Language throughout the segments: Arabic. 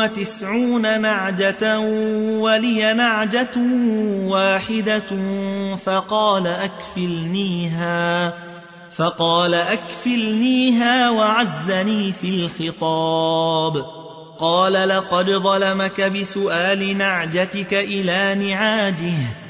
وتسعون نعجة ولي نعجة واحدة فقال أكفلنيها فقال أكفلنيها وعزني في الخطاب. قال لقد ظلمك بسؤال نعجتك إلى نعاجه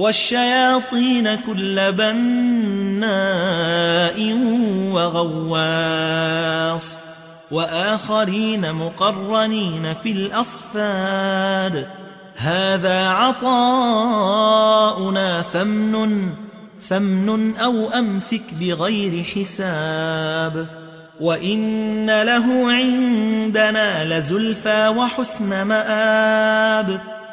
والشياطين كل بناء وغواص وآخرين مقرنين في الأصفاد. هذا عطاؤنا فمن فمن أو أمسك بغير حساب. وإن له عندنا لزلفى وحسن مآب.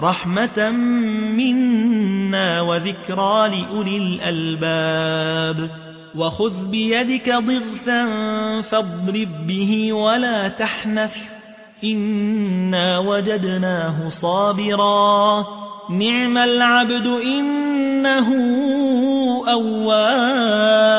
رحمة منا وذكرى لأولي الألباب وخذ بيدك ضغثا فاضرب به ولا تحنث إنا وجدناه صابرا نعم العبد إنه أواب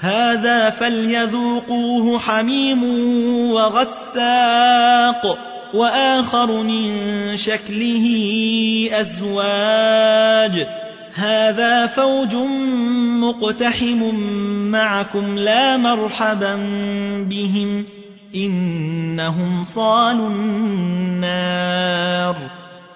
هذا فليذوقوه حميم وغساق وآخر من شكله أزواج. هذا فوج مقتحم معكم لا مرحبا بهم إنهم صالوا النار.